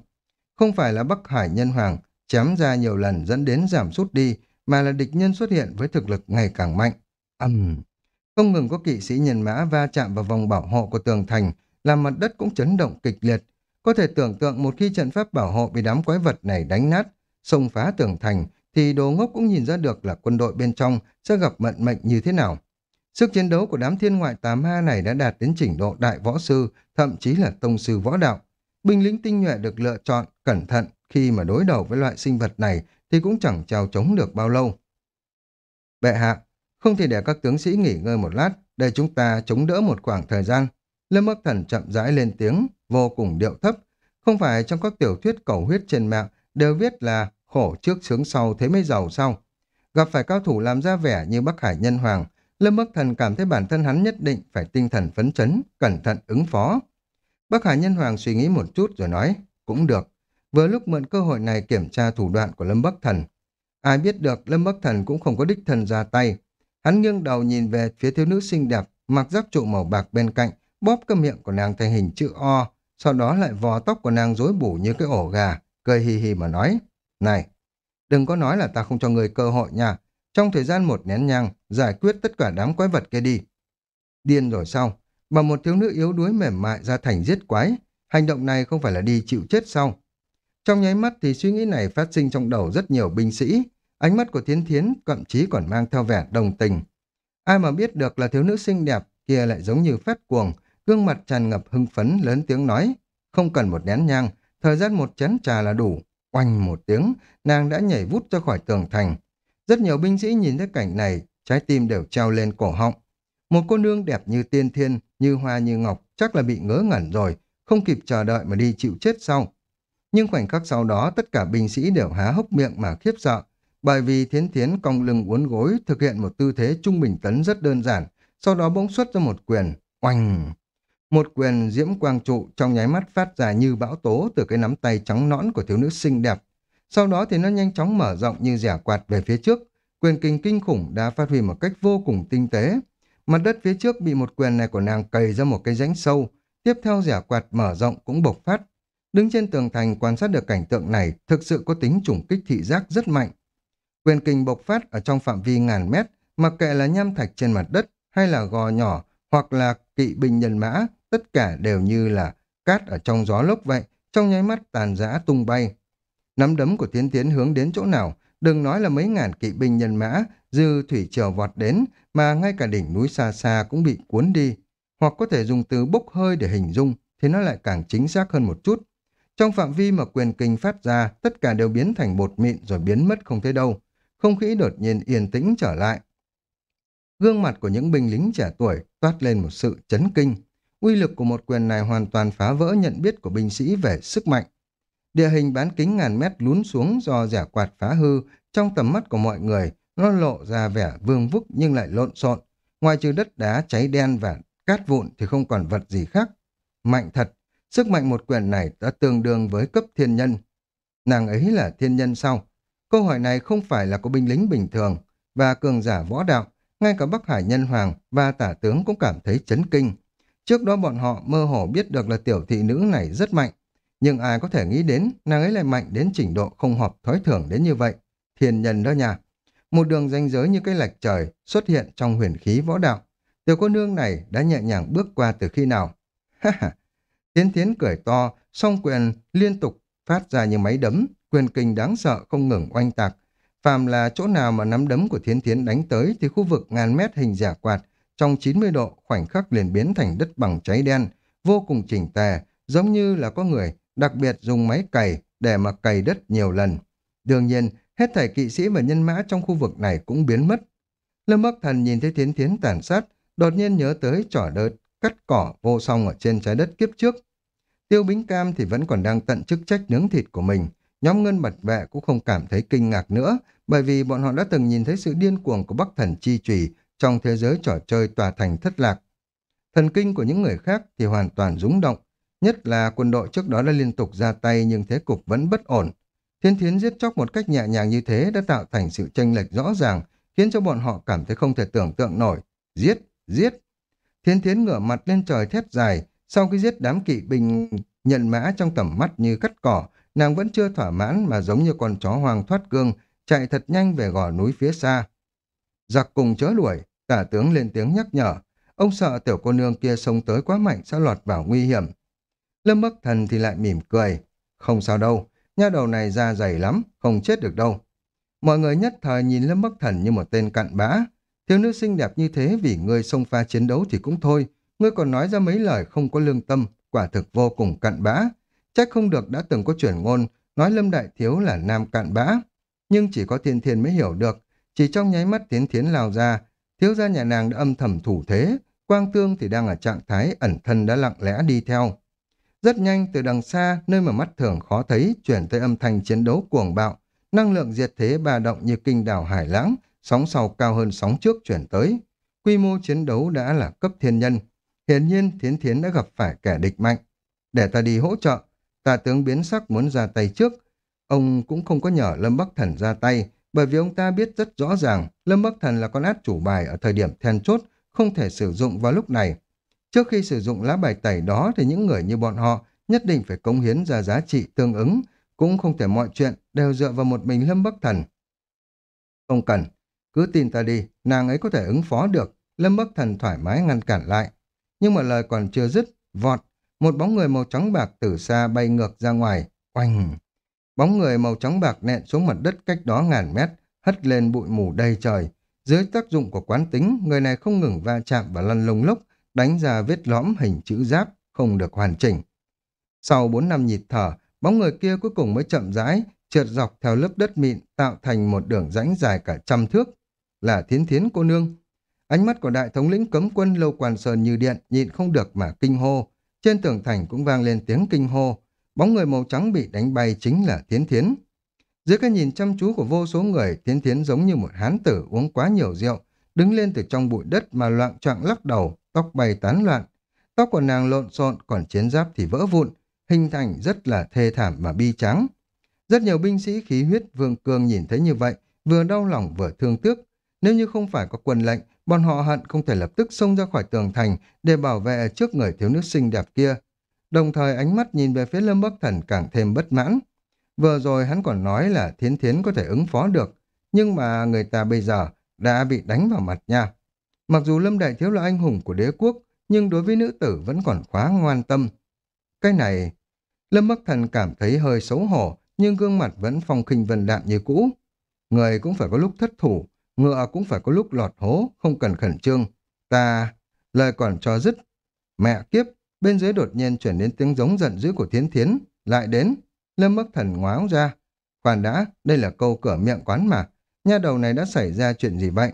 Không phải là Bắc Hải Nhân Hoàng chém ra nhiều lần dẫn đến giảm sút đi, mà là địch nhân xuất hiện với thực lực ngày càng mạnh. Âm! Uhm. Không ngừng có kỵ sĩ nhân mã va chạm vào vòng bảo hộ của tường thành, làm mặt đất cũng chấn động kịch liệt. Có thể tưởng tượng một khi trận pháp bảo hộ bị đám quái vật này đánh nát, xông phá tường thành, thì đồ ngốc cũng nhìn ra được là quân đội bên trong sẽ gặp vận mệnh như thế nào. Sức chiến đấu của đám thiên ngoại tám ha này đã đạt đến trình độ đại võ sư, thậm chí là tông sư võ đạo. Binh lính tinh nhuệ được lựa chọn, cẩn thận khi mà đối đầu với loại sinh vật này thì cũng chẳng trao chống được bao lâu. Bệ hạ, không thể để các tướng sĩ nghỉ ngơi một lát, để chúng ta chống đỡ một khoảng thời gian. Lâm ước Thần chậm rãi lên tiếng, vô cùng điệu thấp. Không phải trong các tiểu thuyết cầu huyết trên mạng đều viết là khổ trước sướng sau thế mới giàu sau. Gặp phải cao thủ làm ra vẻ như Bắc Hải Nhân Hoàng, Lâm Bắc Thần cảm thấy bản thân hắn nhất định phải tinh thần phấn chấn, cẩn thận ứng phó. Bắc Hải Nhân Hoàng suy nghĩ một chút rồi nói, cũng được. Vừa lúc mượn cơ hội này kiểm tra thủ đoạn của Lâm Bắc Thần. Ai biết được Lâm Bắc Thần cũng không có đích thần ra tay. Hắn nghiêng đầu nhìn về phía thiếu nữ xinh đẹp, mặc giáp trụ màu bạc bên cạnh, bóp cái miệng của nàng thành hình chữ O, sau đó lại vò tóc của nàng rối bù như cái ổ gà, cười hì hì mà nói, này, đừng có nói là ta không cho người cơ hội nha, trong thời gian một nén nhang, giải quyết tất cả đám quái vật kia đi. Điên rồi sao? Mà một thiếu nữ yếu đuối mềm mại ra thành giết quái, hành động này không phải là đi chịu chết sao? Trong nháy mắt thì suy nghĩ này phát sinh trong đầu rất nhiều binh sĩ, ánh mắt của Thiến Thiến thậm chí còn mang theo vẻ đồng tình. Ai mà biết được là thiếu nữ xinh đẹp kia lại giống như phát cuồng, gương mặt tràn ngập hưng phấn lớn tiếng nói, không cần một nén nhang, thời gian một chén trà là đủ. Oanh một tiếng, nàng đã nhảy vút ra khỏi tường thành. Rất nhiều binh sĩ nhìn thấy cảnh này, trái tim đều treo lên cổ họng. Một cô nương đẹp như tiên thiên, như hoa như ngọc, chắc là bị ngớ ngẩn rồi, không kịp chờ đợi mà đi chịu chết sau. Nhưng khoảnh khắc sau đó, tất cả binh sĩ đều há hốc miệng mà khiếp sợ, bởi vì thiến thiến cong lưng uốn gối thực hiện một tư thế trung bình tấn rất đơn giản, sau đó bỗng xuất ra một quyền, oanh. Một quyền diễm quang trụ trong nháy mắt phát ra như bão tố từ cái nắm tay trắng nõn của thiếu nữ xinh đẹp. Sau đó thì nó nhanh chóng mở rộng như rẻ quạt về phía trước. Quyền kinh kinh khủng đã phát huy một cách vô cùng tinh tế. Mặt đất phía trước bị một quyền này của nàng cầy ra một cái rãnh sâu. Tiếp theo rẻ quạt mở rộng cũng bộc phát. Đứng trên tường thành quan sát được cảnh tượng này thực sự có tính trùng kích thị giác rất mạnh. Quyền kinh bộc phát ở trong phạm vi ngàn mét, mặc kệ là nham thạch trên mặt đất hay là gò nhỏ hoặc là kỵ binh nhân mã, tất cả đều như là cát ở trong gió lốc vậy, trong nháy mắt tàn giã tung bay. Nắm đấm của Tiến Tiến hướng đến chỗ nào, đừng nói là mấy ngàn kỵ binh nhân mã, dư thủy triều vọt đến, mà ngay cả đỉnh núi xa xa cũng bị cuốn đi. Hoặc có thể dùng từ bốc hơi để hình dung, thì nó lại càng chính xác hơn một chút. Trong phạm vi mà quyền kinh phát ra, tất cả đều biến thành bột mịn rồi biến mất không thấy đâu. Không khí đột nhiên yên tĩnh trở lại. Gương mặt của những binh lính trẻ tuổi toát lên một sự chấn kinh. Uy lực của một quyền này hoàn toàn phá vỡ nhận biết của binh sĩ về sức mạnh. Địa hình bán kính ngàn mét lún xuống do giả quạt phá hư trong tầm mắt của mọi người, nó lộ ra vẻ vương vức nhưng lại lộn xộn. Ngoài trừ đất đá cháy đen và cát vụn thì không còn vật gì khác. Mạnh thật, sức mạnh một quyền này đã tương đương với cấp thiên nhân. Nàng ấy là thiên nhân sao? Câu hỏi này không phải là của binh lính bình thường và cường giả võ đạo, ngay cả Bắc Hải Nhân Hoàng và tả tướng cũng cảm thấy chấn kinh. Trước đó bọn họ mơ hồ biết được là tiểu thị nữ này rất mạnh, Nhưng ai có thể nghĩ đến, nàng ấy lại mạnh đến trình độ không hợp thói thường đến như vậy. Thiên nhân đó nha. Một đường ranh giới như cái lạch trời xuất hiện trong huyền khí võ đạo. Tiểu cô nương này đã nhẹ nhàng bước qua từ khi nào? Ha ha! Tiến tiến cười to, song quyền liên tục phát ra như máy đấm, quyền kinh đáng sợ không ngừng oanh tạc. Phàm là chỗ nào mà nắm đấm của thiến thiến đánh tới thì khu vực ngàn mét hình giả quạt trong 90 độ khoảnh khắc liền biến thành đất bằng cháy đen, vô cùng chỉnh tề, giống như là có người đặc biệt dùng máy cày để mà cày đất nhiều lần. Đương nhiên, hết thảy kỵ sĩ và nhân mã trong khu vực này cũng biến mất. Lâm Bắc Thần nhìn thấy thiến thiến tàn sát, đột nhiên nhớ tới trò đợt cắt cỏ vô song ở trên trái đất kiếp trước. Tiêu Bính Cam thì vẫn còn đang tận chức trách nướng thịt của mình. Nhóm ngân mật vệ cũng không cảm thấy kinh ngạc nữa, bởi vì bọn họ đã từng nhìn thấy sự điên cuồng của Bắc Thần Chi Trùy trong thế giới trò chơi tòa thành thất lạc. Thần kinh của những người khác thì hoàn toàn rúng động, nhất là quân đội trước đó đã liên tục ra tay nhưng thế cục vẫn bất ổn. Thiên thiến giết chóc một cách nhẹ nhàng như thế đã tạo thành sự tranh lệch rõ ràng, khiến cho bọn họ cảm thấy không thể tưởng tượng nổi. Giết, giết. Thiên thiến ngửa mặt lên trời thét dài, sau khi giết đám kỵ binh nhận mã trong tầm mắt như cắt cỏ, nàng vẫn chưa thỏa mãn mà giống như con chó hoang thoát cương, chạy thật nhanh về gò núi phía xa. Giặc cùng chớ đuổi, cả tướng lên tiếng nhắc nhở. Ông sợ tiểu cô nương kia xông tới quá mạnh sẽ lọt vào nguy hiểm. Lâm Bắc Thần thì lại mỉm cười. Không sao đâu, nha đầu này da dày lắm, không chết được đâu. Mọi người nhất thời nhìn Lâm Bắc Thần như một tên cặn bã. Thiếu nữ xinh đẹp như thế vì ngươi xông pha chiến đấu thì cũng thôi. Ngươi còn nói ra mấy lời không có lương tâm, quả thực vô cùng cặn bã. chắc không được đã từng có chuyển ngôn, nói Lâm Đại Thiếu là nam cặn bã. Nhưng chỉ có thiên thiên mới hiểu được, chỉ trong nháy mắt tiến thiến lao ra, thiếu gia nhà nàng đã âm thầm thủ thế, quang tương thì đang ở trạng thái ẩn thân đã lặng lẽ đi theo. Rất nhanh từ đằng xa, nơi mà mắt thường khó thấy, chuyển tới âm thanh chiến đấu cuồng bạo, năng lượng diệt thế ba động như kinh đảo hải lãng, sóng sau cao hơn sóng trước chuyển tới. Quy mô chiến đấu đã là cấp thiên nhân. Hiển nhiên Thiến Thiến đã gặp phải kẻ địch mạnh. Để ta đi hỗ trợ, tạ tướng biến sắc muốn ra tay trước. Ông cũng không có nhờ Lâm Bắc Thần ra tay, bởi vì ông ta biết rất rõ ràng Lâm Bắc Thần là con át chủ bài ở thời điểm then chốt, không thể sử dụng vào lúc này. Trước khi sử dụng lá bài tẩy đó thì những người như bọn họ nhất định phải cống hiến ra giá trị tương ứng, cũng không thể mọi chuyện đều dựa vào một mình Lâm Bắc Thần. Không cần, cứ tin ta đi, nàng ấy có thể ứng phó được, Lâm Bắc Thần thoải mái ngăn cản lại. Nhưng mà lời còn chưa dứt, vọt, một bóng người màu trắng bạc từ xa bay ngược ra ngoài, oanh. Bóng người màu trắng bạc nện xuống mặt đất cách đó ngàn mét, hất lên bụi mù đầy trời. Dưới tác dụng của quán tính, người này không ngừng va chạm và lăn lông lốc, đánh ra vết lõm hình chữ giáp, không được hoàn chỉnh. Sau bốn năm nhịp thở, bóng người kia cuối cùng mới chậm rãi, trượt dọc theo lớp đất mịn tạo thành một đường rãnh dài cả trăm thước. Là thiến thiến cô nương. Ánh mắt của đại thống lĩnh cấm quân lâu quan sơn như điện, nhịn không được mà kinh hô. Trên tường thành cũng vang lên tiếng kinh hô. Bóng người màu trắng bị đánh bay chính là thiến thiến. Dưới cái nhìn chăm chú của vô số người, thiến thiến giống như một hán tử uống quá nhiều rượu, đứng lên từ trong bụi đất mà loạn trọng lắc đầu, tóc bay tán loạn. Tóc của nàng lộn xộn, còn chiến giáp thì vỡ vụn, hình thành rất là thê thảm và bi trắng. Rất nhiều binh sĩ khí huyết vương cường nhìn thấy như vậy, vừa đau lòng vừa thương tiếc. Nếu như không phải có quân lệnh, bọn họ hận không thể lập tức xông ra khỏi tường thành để bảo vệ trước người thiếu nữ xinh đẹp kia. Đồng thời ánh mắt nhìn về phía Lâm Bắc Thần càng thêm bất mãn. Vừa rồi hắn còn nói là thiến thiến có thể ứng phó được, nhưng mà người ta bây giờ đã bị đánh vào mặt nha. Mặc dù Lâm Đại Thiếu là anh hùng của đế quốc, nhưng đối với nữ tử vẫn còn quá ngoan tâm. Cái này, Lâm Bắc Thần cảm thấy hơi xấu hổ, nhưng gương mặt vẫn phong khinh vân đạm như cũ. Người cũng phải có lúc thất thủ, ngựa cũng phải có lúc lọt hố, không cần khẩn trương. Ta, lời còn cho dứt. Mẹ kiếp, bên dưới đột nhiên chuyển đến tiếng giống giận dữ của thiến thiến, lại đến. Lâm Bắc Thần ngoáo ra. Khoan đã, đây là câu cửa miệng quán mà. Nha đầu này đã xảy ra chuyện gì vậy?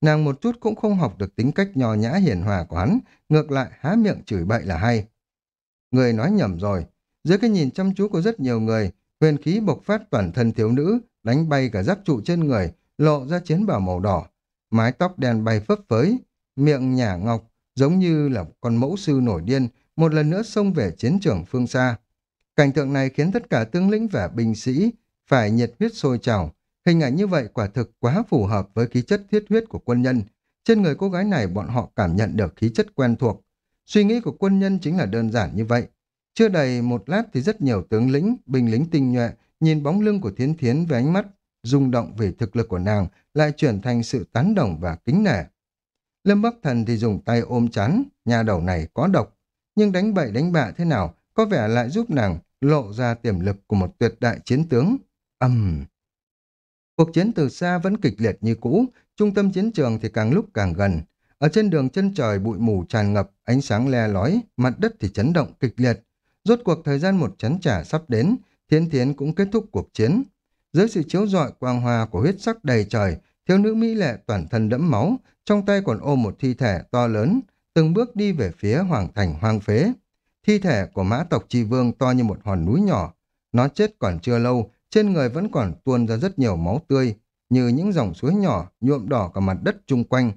Nàng một chút cũng không học được tính cách nho nhã hiền hòa của hắn, ngược lại há miệng chửi bậy là hay. Người nói nhầm rồi. Dưới cái nhìn chăm chú của rất nhiều người, huyền khí bộc phát toàn thân thiếu nữ, đánh bay cả giáp trụ trên người, lộ ra chiến bào màu đỏ. Mái tóc đen bay phấp phới, miệng nhả ngọc, giống như là con mẫu sư nổi điên, một lần nữa xông về chiến trường phương xa. Cảnh tượng này khiến tất cả tướng lĩnh và binh sĩ phải nhiệt huyết sôi trào. Hình ảnh như vậy quả thực quá phù hợp với khí chất thiết huyết của quân nhân. Trên người cô gái này bọn họ cảm nhận được khí chất quen thuộc. Suy nghĩ của quân nhân chính là đơn giản như vậy. Chưa đầy một lát thì rất nhiều tướng lĩnh, binh lính tinh nhuệ nhìn bóng lưng của Thiến Thiến với ánh mắt rung động về thực lực của nàng lại chuyển thành sự tán đồng và kính nể. Lâm Bắc Thần thì dùng tay ôm chán, nhà đầu này có độc, nhưng đánh bậy đánh bạ thế nào, có vẻ lại giúp nàng lộ ra tiềm lực của một tuyệt đại chiến tướng. Âm! Uhm. Cuộc chiến từ xa vẫn kịch liệt như cũ, trung tâm chiến trường thì càng lúc càng gần. Ở trên đường chân trời bụi mù tràn ngập, ánh sáng le lói, mặt đất thì chấn động kịch liệt. Rốt cuộc thời gian một chấn trả sắp đến, Thiên Thiến cũng kết thúc cuộc chiến. Dưới sự chiếu rọi quang hoa của huyết sắc đầy trời, thiếu nữ mỹ lệ toàn thân đẫm máu, trong tay còn ôm một thi thể to lớn, từng bước đi về phía hoàng thành hoang phế. Thi thể của mã tộc tri vương to như một hòn núi nhỏ. Nó chết còn chưa lâu, trên người vẫn còn tuôn ra rất nhiều máu tươi, như những dòng suối nhỏ nhuộm đỏ cả mặt đất chung quanh.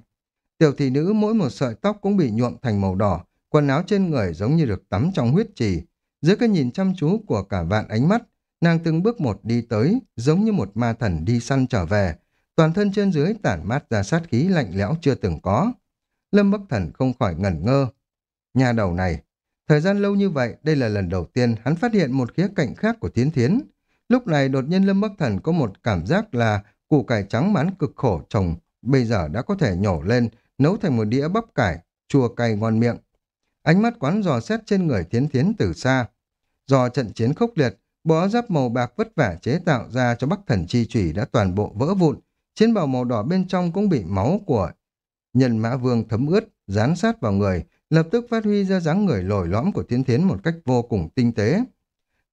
Tiểu thị nữ mỗi một sợi tóc cũng bị nhuộm thành màu đỏ, quần áo trên người giống như được tắm trong huyết trì. Dưới cái nhìn chăm chú của cả vạn ánh mắt, nàng từng bước một đi tới, giống như một ma thần đi săn trở về, toàn thân trên dưới tản mát ra sát khí lạnh lẽo chưa từng có. Lâm Bắc Thần không khỏi ngẩn ngơ. Nhà đầu này, thời gian lâu như vậy, đây là lần đầu tiên hắn phát hiện một khía cạnh khác của thiến Thiến. Lúc này đột nhiên Lâm Bắc Thần có một cảm giác là củ cải trắng mán cực khổ trồng bây giờ đã có thể nhổ lên, nấu thành một đĩa bắp cải, chua cay ngon miệng. Ánh mắt quán dò xét trên người thiến Thiến từ xa. Do trận chiến khốc liệt, bó giáp màu bạc vất vả chế tạo ra cho Bắc Thần Chi Chủy đã toàn bộ vỡ vụn, chiến bào màu đỏ bên trong cũng bị máu của nhân mã vương thấm ướt, dán sát vào người, lập tức phát huy ra dáng người lồi lõm của Tiến Thiến một cách vô cùng tinh tế.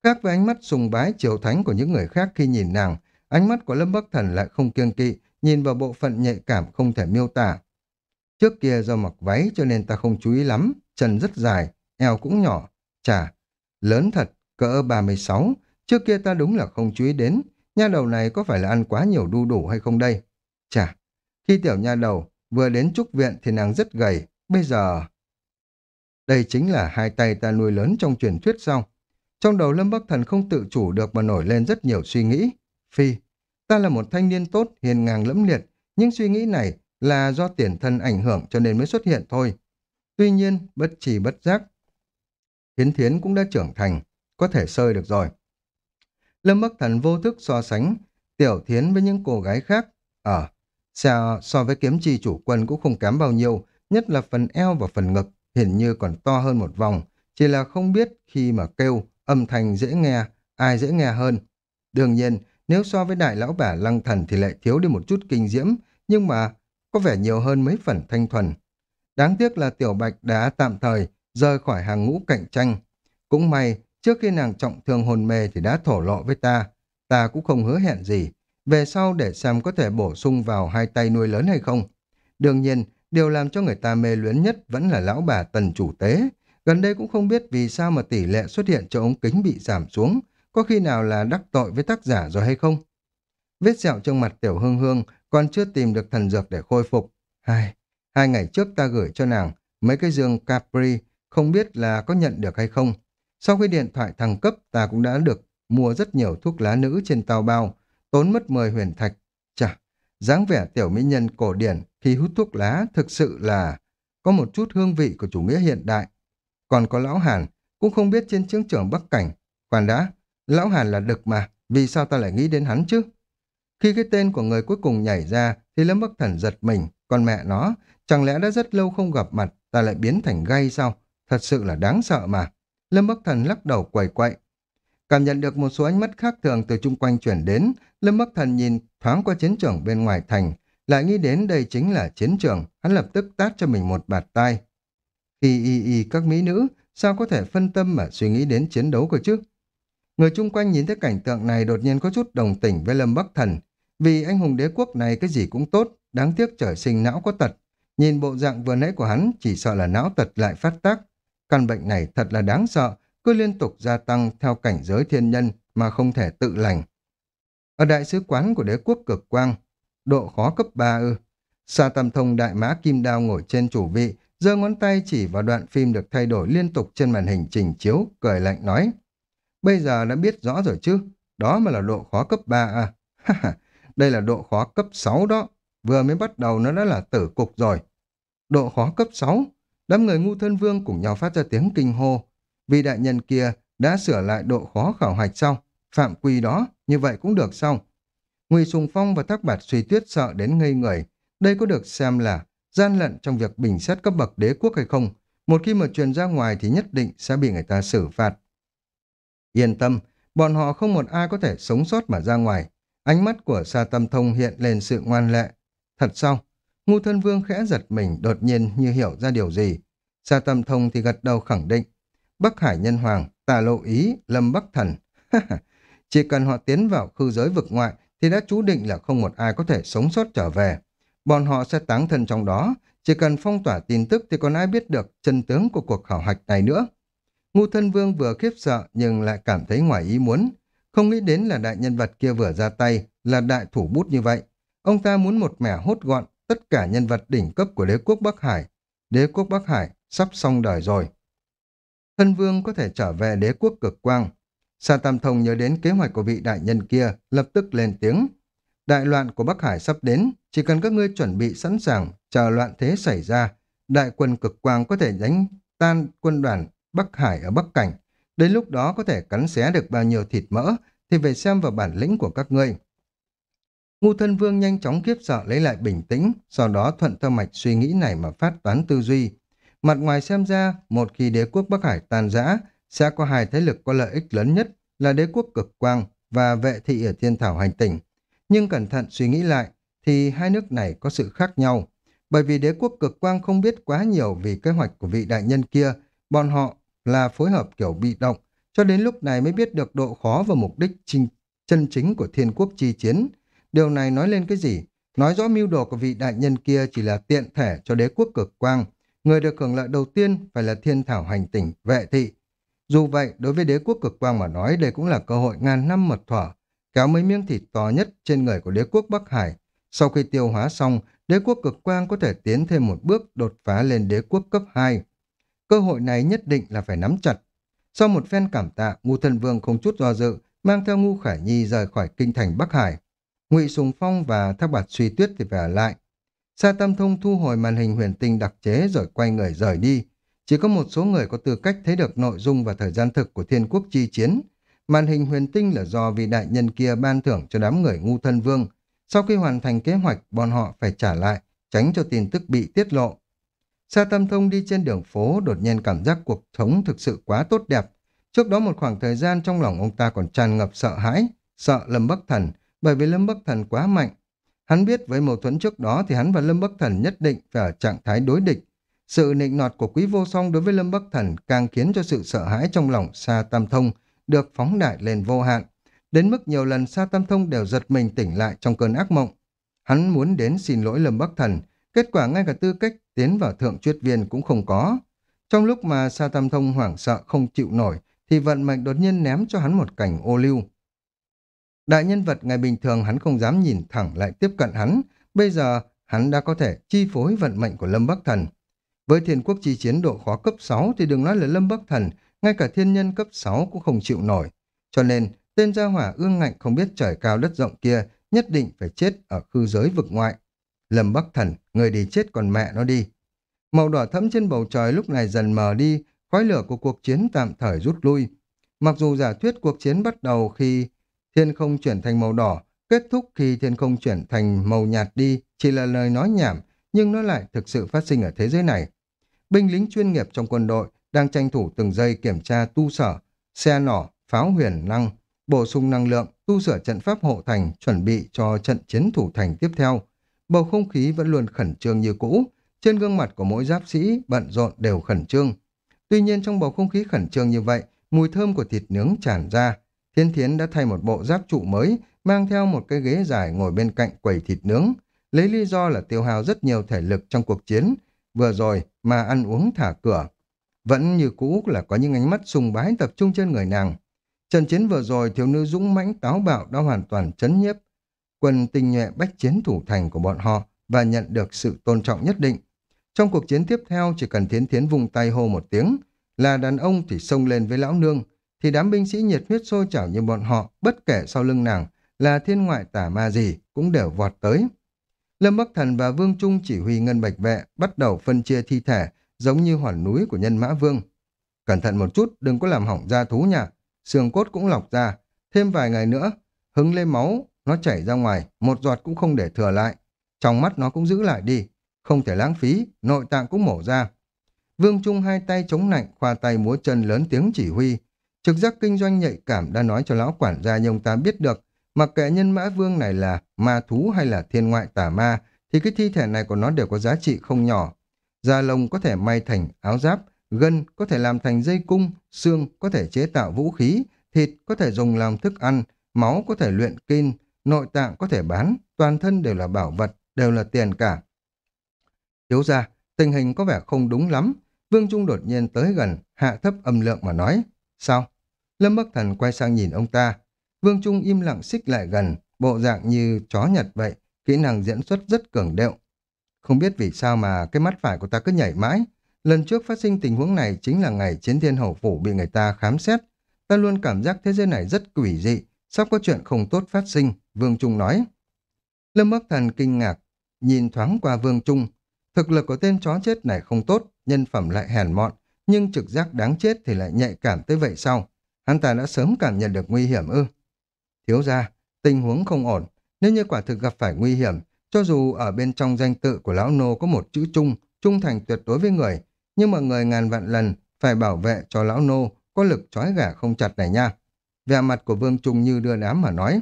Khác với ánh mắt sùng bái triều thánh của những người khác khi nhìn nàng, ánh mắt của Lâm Bắc Thần lại không kiêng kỵ, nhìn vào bộ phận nhạy cảm không thể miêu tả. Trước kia do mặc váy cho nên ta không chú ý lắm, chân rất dài, eo cũng nhỏ, chà, lớn thật, cỡ 36, trước kia ta đúng là không chú ý đến, nha đầu này có phải là ăn quá nhiều đu đủ hay không đây? Chà, khi tiểu nha đầu vừa đến trúc viện thì nàng rất gầy, bây giờ... Đây chính là hai tay ta nuôi lớn trong truyền thuyết sao? Trong đầu Lâm Bắc Thần không tự chủ được mà nổi lên rất nhiều suy nghĩ. Phi, ta là một thanh niên tốt, hiền ngang lẫm liệt, nhưng suy nghĩ này là do tiền thân ảnh hưởng cho nên mới xuất hiện thôi. Tuy nhiên, bất trì bất giác, thiến Thiến cũng đã trưởng thành, có thể sơi được rồi. Lâm Bắc Thần vô thức so sánh Tiểu Thiến với những cô gái khác. Ở, ờ, so, so với kiếm chi chủ quân cũng không kém bao nhiêu, nhất là phần eo và phần ngực, hiển như còn to hơn một vòng. Chỉ là không biết khi mà kêu, âm thanh dễ nghe, ai dễ nghe hơn. Đương nhiên, nếu so với đại lão bà lăng thần thì lại thiếu đi một chút kinh diễm, nhưng mà có vẻ nhiều hơn mấy phần thanh thuần. Đáng tiếc là Tiểu Bạch đã tạm thời rời khỏi hàng ngũ cạnh tranh. Cũng may, trước khi nàng trọng thương hồn mê thì đã thổ lộ với ta. Ta cũng không hứa hẹn gì. Về sau để xem có thể bổ sung vào hai tay nuôi lớn hay không. Đương nhiên, điều làm cho người ta mê luyến nhất vẫn là lão bà tần chủ tế. Gần đây cũng không biết vì sao mà tỷ lệ xuất hiện cho ống kính bị giảm xuống. Có khi nào là đắc tội với tác giả rồi hay không? Vết sẹo trong mặt tiểu hương hương còn chưa tìm được thần dược để khôi phục. Hai, hai ngày trước ta gửi cho nàng mấy cái giường Capri không biết là có nhận được hay không. Sau khi điện thoại thăng cấp, ta cũng đã được mua rất nhiều thuốc lá nữ trên tàu bao, tốn mất 10 huyền thạch. Chà, dáng vẻ tiểu mỹ nhân cổ điển khi hút thuốc lá thực sự là có một chút hương vị của chủ nghĩa hiện đại. Còn có lão Hàn, cũng không biết trên chiến trường Bắc Cảnh. Khoan đã, lão Hàn là đực mà, vì sao ta lại nghĩ đến hắn chứ? Khi cái tên của người cuối cùng nhảy ra, thì Lâm Bắc Thần giật mình, còn mẹ nó, chẳng lẽ đã rất lâu không gặp mặt, ta lại biến thành gay sao? Thật sự là đáng sợ mà. Lâm Bắc Thần lắc đầu quầy quậy. Cảm nhận được một số ánh mắt khác thường từ chung quanh chuyển đến, Lâm Bắc Thần nhìn thoáng qua chiến trường bên ngoài thành, lại nghĩ đến đây chính là chiến trường, hắn lập tức tát cho mình một bạt tai. Y y y các mỹ nữ, sao có thể phân tâm mà suy nghĩ đến chiến đấu cơ chứ? Người chung quanh nhìn thấy cảnh tượng này đột nhiên có chút đồng tình với Lâm Bắc Thần, vì anh hùng đế quốc này cái gì cũng tốt, đáng tiếc trời sinh não có tật. Nhìn bộ dạng vừa nãy của hắn chỉ sợ là não tật lại phát tác, Căn bệnh này thật là đáng sợ, cứ liên tục gia tăng theo cảnh giới thiên nhân mà không thể tự lành. Ở đại sứ quán của đế quốc cực quang, độ khó cấp 3 ư. Sa Tam Thông đại mã kim đao ngồi trên chủ vị, giơ ngón tay chỉ vào đoạn phim được thay đổi liên tục trên màn hình trình chiếu, cười lạnh nói. Bây giờ đã biết rõ rồi chứ, đó mà là độ khó cấp 3 à. Đây là độ khó cấp 6 đó, vừa mới bắt đầu nó đã là tử cục rồi. Độ khó cấp 6? Đám người ngu thân vương cùng nhau phát ra tiếng kinh hô vị đại nhân kia đã sửa lại độ khó khảo hạch sau. Phạm quy đó, như vậy cũng được sau Ngụy Sùng Phong và Thác Bạt suy tuyết sợ đến ngây người. Đây có được xem là gian lận trong việc bình xét cấp bậc đế quốc hay không? Một khi mà truyền ra ngoài thì nhất định sẽ bị người ta xử phạt. Yên tâm, bọn họ không một ai có thể sống sót mà ra ngoài. Ánh mắt của Sa Tâm Thông hiện lên sự ngoan lệ. Thật sao? Ngu thân vương khẽ giật mình đột nhiên như hiểu ra điều gì. Sa Tâm Thông thì gật đầu khẳng định. Bắc Hải Nhân Hoàng, Tà Lộ Ý, Lâm Bắc Thần. Chỉ cần họ tiến vào khư giới vực ngoại thì đã chú định là không một ai có thể sống sót trở về. Bọn họ sẽ táng thân trong đó, chỉ cần phong tỏa tin tức thì còn ai biết được chân tướng của cuộc khảo hạch này nữa. Ngu thân vương vừa khiếp sợ nhưng lại cảm thấy ngoài ý muốn. Không nghĩ đến là đại nhân vật kia vừa ra tay là đại thủ bút như vậy. Ông ta muốn một mẻ hốt gọn tất cả nhân vật đỉnh cấp của đế quốc Bắc Hải. Đế quốc Bắc Hải sắp xong đời rồi. Thân vương có thể trở về đế quốc cực quang. Sa Tam Thông nhớ đến kế hoạch của vị đại nhân kia, lập tức lên tiếng. Đại loạn của Bắc Hải sắp đến, chỉ cần các ngươi chuẩn bị sẵn sàng, chờ loạn thế xảy ra, đại quân cực quang có thể đánh tan quân đoàn Bắc Hải ở Bắc Cảnh. Đến lúc đó có thể cắn xé được bao nhiêu thịt mỡ, thì về xem vào bản lĩnh của các ngươi. Ngu thân vương nhanh chóng kiếp sợ lấy lại bình tĩnh, sau đó thuận theo mạch suy nghĩ này mà phát toán tư duy. Mặt ngoài xem ra, một khi đế quốc Bắc Hải tan rã, sẽ có hai thế lực có lợi ích lớn nhất là đế quốc cực quang và vệ thị ở thiên thảo hành tỉnh. Nhưng cẩn thận suy nghĩ lại, thì hai nước này có sự khác nhau. Bởi vì đế quốc cực quang không biết quá nhiều vì kế hoạch của vị đại nhân kia, bọn họ là phối hợp kiểu bị động, cho đến lúc này mới biết được độ khó và mục đích chinh, chân chính của thiên quốc chi chiến. Điều này nói lên cái gì? Nói rõ mưu đồ của vị đại nhân kia chỉ là tiện thể cho đế quốc cực quang. Người được hưởng lợi đầu tiên phải là thiên thảo hành tỉnh, vệ thị. Dù vậy, đối với đế quốc cực quang mà nói đây cũng là cơ hội ngàn năm mật thỏa, kéo mấy miếng thịt to nhất trên người của đế quốc Bắc Hải. Sau khi tiêu hóa xong, đế quốc cực quang có thể tiến thêm một bước đột phá lên đế quốc cấp 2. Cơ hội này nhất định là phải nắm chặt. Sau một phen cảm tạ, ngu thần vương không chút do dự, mang theo ngu khải nhi rời khỏi kinh thành Bắc Hải. ngụy Sùng Phong và Thác Bạt Suy Tuyết thì về lại. Sa Tâm Thông thu hồi màn hình huyền tinh đặc chế rồi quay người rời đi. Chỉ có một số người có tư cách thấy được nội dung và thời gian thực của thiên quốc chi chiến. Màn hình huyền tinh là do vị đại nhân kia ban thưởng cho đám người ngu thân vương. Sau khi hoàn thành kế hoạch, bọn họ phải trả lại, tránh cho tin tức bị tiết lộ. Sa Tâm Thông đi trên đường phố đột nhiên cảm giác cuộc sống thực sự quá tốt đẹp. Trước đó một khoảng thời gian trong lòng ông ta còn tràn ngập sợ hãi, sợ Lâm Bắc Thần, bởi vì Lâm Bắc Thần quá mạnh. Hắn biết với mâu thuẫn trước đó thì hắn và Lâm Bắc Thần nhất định phải ở trạng thái đối địch. Sự nịnh nọt của quý vô song đối với Lâm Bắc Thần càng khiến cho sự sợ hãi trong lòng Sa Tam Thông được phóng đại lên vô hạn. Đến mức nhiều lần Sa Tam Thông đều giật mình tỉnh lại trong cơn ác mộng. Hắn muốn đến xin lỗi Lâm Bắc Thần, kết quả ngay cả tư cách tiến vào thượng truyết viên cũng không có. Trong lúc mà Sa Tam Thông hoảng sợ không chịu nổi, thì vận mệnh đột nhiên ném cho hắn một cảnh ô lưu. Đại nhân vật ngày bình thường hắn không dám nhìn thẳng lại tiếp cận hắn, bây giờ hắn đã có thể chi phối vận mệnh của Lâm Bắc Thần. Với thiên quốc chi chiến độ khó cấp 6 thì đừng nói là Lâm Bắc Thần, ngay cả thiên nhân cấp 6 cũng không chịu nổi. Cho nên, tên gia hỏa ương ngạnh không biết trời cao đất rộng kia nhất định phải chết ở khư giới vực ngoại. Lâm Bắc Thần, người đi chết còn mẹ nó đi. Màu đỏ thẫm trên bầu trời lúc này dần mờ đi, khói lửa của cuộc chiến tạm thời rút lui. Mặc dù giả thuyết cuộc chiến bắt đầu khi thiên không chuyển thành màu đỏ, kết thúc khi thiên không chuyển thành màu nhạt đi, chỉ là lời nói nhảm, nhưng nó lại thực sự phát sinh ở thế giới này. Binh lính chuyên nghiệp trong quân đội đang tranh thủ từng giây kiểm tra tu sở, xe nỏ, pháo huyền năng, bổ sung năng lượng, tu sửa trận pháp hộ thành, chuẩn bị cho trận chiến thủ thành tiếp theo. Bầu không khí vẫn luôn khẩn trương như cũ, trên gương mặt của mỗi giáp sĩ bận rộn đều khẩn trương. Tuy nhiên trong bầu không khí khẩn trương như vậy, mùi thơm của thịt nướng tràn ra. Thiên Thiến đã thay một bộ giáp trụ mới, mang theo một cái ghế dài ngồi bên cạnh quầy thịt nướng, lấy lý do là tiêu hao rất nhiều thể lực trong cuộc chiến, vừa rồi mà ăn uống thả cửa. Vẫn như cũ là có những ánh mắt sùng bái tập trung trên người nàng. Trận chiến vừa rồi thiếu nữ dũng mãnh táo bạo đã hoàn toàn chấn nhiếp quân tinh nhuệ bách chiến thủ thành của bọn họ và nhận được sự tôn trọng nhất định. Trong cuộc chiến tiếp theo chỉ cần thiến thiến vùng tay hô một tiếng, là đàn ông thì xông lên với lão nương, thì đám binh sĩ nhiệt huyết sôi trào như bọn họ, bất kể sau lưng nàng là thiên ngoại tả ma gì, cũng đều vọt tới. Lâm Bắc Thần và Vương Trung chỉ huy ngân bạch vệ bắt đầu phân chia thi thể giống như hòn núi của nhân mã vương. cẩn thận một chút, đừng có làm hỏng da thú nhà, Xương cốt cũng lọc ra, thêm vài ngày nữa, hứng lên máu, nó chảy ra ngoài, một giọt cũng không để thừa lại. Trong mắt nó cũng giữ lại đi, không thể lãng phí, nội tạng cũng mổ ra. Vương Trung hai tay chống nạnh, khoa tay múa chân lớn tiếng chỉ huy. Trực giác kinh doanh nhạy cảm đã nói cho lão quản gia nhưng ta biết được, mặc kệ nhân mã vương này là ma thú hay là thiên ngoại tả ma, thì cái thi thể này của nó đều có giá trị không nhỏ. Da lông có thể may thành áo giáp, gân có thể làm thành dây cung, xương có thể chế tạo vũ khí, thịt có thể dùng làm thức ăn, máu có thể luyện kinh, nội tạng có thể bán, toàn thân đều là bảo vật, đều là tiền cả. Thiếu ra, tình hình có vẻ không đúng lắm. Vương Trung đột nhiên tới gần, hạ thấp âm lượng mà nói. Sao? Lâm Bắc Thần quay sang nhìn ông ta. Vương Trung im lặng xích lại gần, bộ dạng như chó nhật vậy, kỹ năng diễn xuất rất cường điệu. Không biết vì sao mà cái mắt phải của ta cứ nhảy mãi. Lần trước phát sinh tình huống này chính là ngày chiến thiên hậu phủ bị người ta khám xét. Ta luôn cảm giác thế giới này rất quỷ dị, sắp có chuyện không tốt phát sinh, Vương Trung nói. Lâm Bắc Thần kinh ngạc, nhìn thoáng qua Vương Trung. Thực lực của tên chó chết này không tốt, nhân phẩm lại hèn mọn, nhưng trực giác đáng chết thì lại nhạy cảm tới vậy sao? Hắn ta đã sớm cảm nhận được nguy hiểm ư. Thiếu ra, tình huống không ổn, nếu như quả thực gặp phải nguy hiểm, cho dù ở bên trong danh tự của lão nô có một chữ trung, trung thành tuyệt đối với người, nhưng mà người ngàn vạn lần phải bảo vệ cho lão nô có lực trói gà không chặt này nha. Vẻ mặt của Vương Trung như đưa đám mà nói.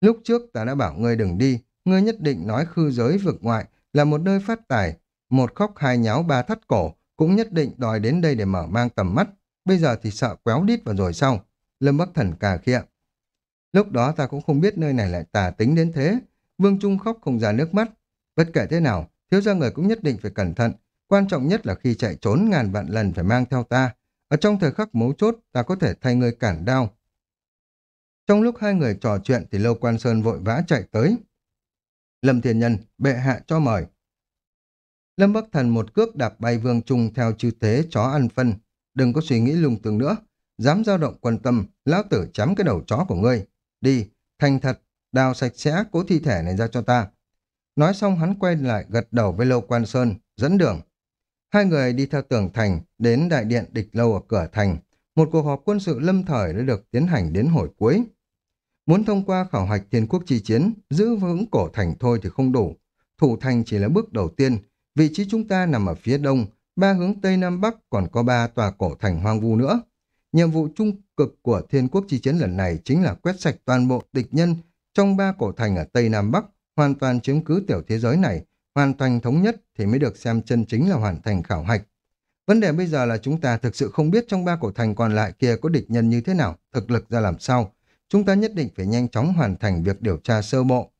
Lúc trước ta đã bảo ngươi đừng đi, ngươi nhất định nói khư giới vực ngoại là một nơi phát tài, một khóc hai nháo ba thắt cổ, cũng nhất định đòi đến đây để mở mang tầm mắt, bây giờ thì sợ quéo đít vào rồi sau. Lâm Bắc Thần cà khịa. Lúc đó ta cũng không biết nơi này lại tà tính đến thế. Vương Trung khóc không ra nước mắt. Bất kể thế nào, thiếu gia người cũng nhất định phải cẩn thận. Quan trọng nhất là khi chạy trốn ngàn vạn lần phải mang theo ta. Ở trong thời khắc mấu chốt, ta có thể thay người cản đao. Trong lúc hai người trò chuyện thì Lâu Quan Sơn vội vã chạy tới. Lâm Thiên Nhân, bệ hạ cho mời. Lâm Bắc Thần một cước đạp bay Vương Trung theo chư thế chó ăn phân. Đừng có suy nghĩ lung tung nữa. Dám dao động quan tâm, lão tử chấm cái đầu chó của ngươi. Đi, thành thật, đào sạch sẽ cố thi thể này ra cho ta. Nói xong hắn quay lại gật đầu với Lâu Quan Sơn, dẫn đường. Hai người đi theo tường thành, đến đại điện địch lâu ở cửa thành. Một cuộc họp quân sự lâm thời đã được tiến hành đến hồi cuối. Muốn thông qua khảo hạch thiên quốc chi chiến, giữ vững cổ thành thôi thì không đủ. Thủ thành chỉ là bước đầu tiên. Vị trí chúng ta nằm ở phía đông, ba hướng tây nam bắc còn có ba tòa cổ thành hoang vu nữa. Nhiệm vụ trung cực của thiên quốc chi chiến lần này chính là quét sạch toàn bộ địch nhân trong ba cổ thành ở tây nam bắc, hoàn toàn chiếm cứ tiểu thế giới này, hoàn toàn thống nhất thì mới được xem chân chính là hoàn thành khảo hạch. Vấn đề bây giờ là chúng ta thực sự không biết trong ba cổ thành còn lại kia có địch nhân như thế nào, thực lực ra làm sao, chúng ta nhất định phải nhanh chóng hoàn thành việc điều tra sơ bộ.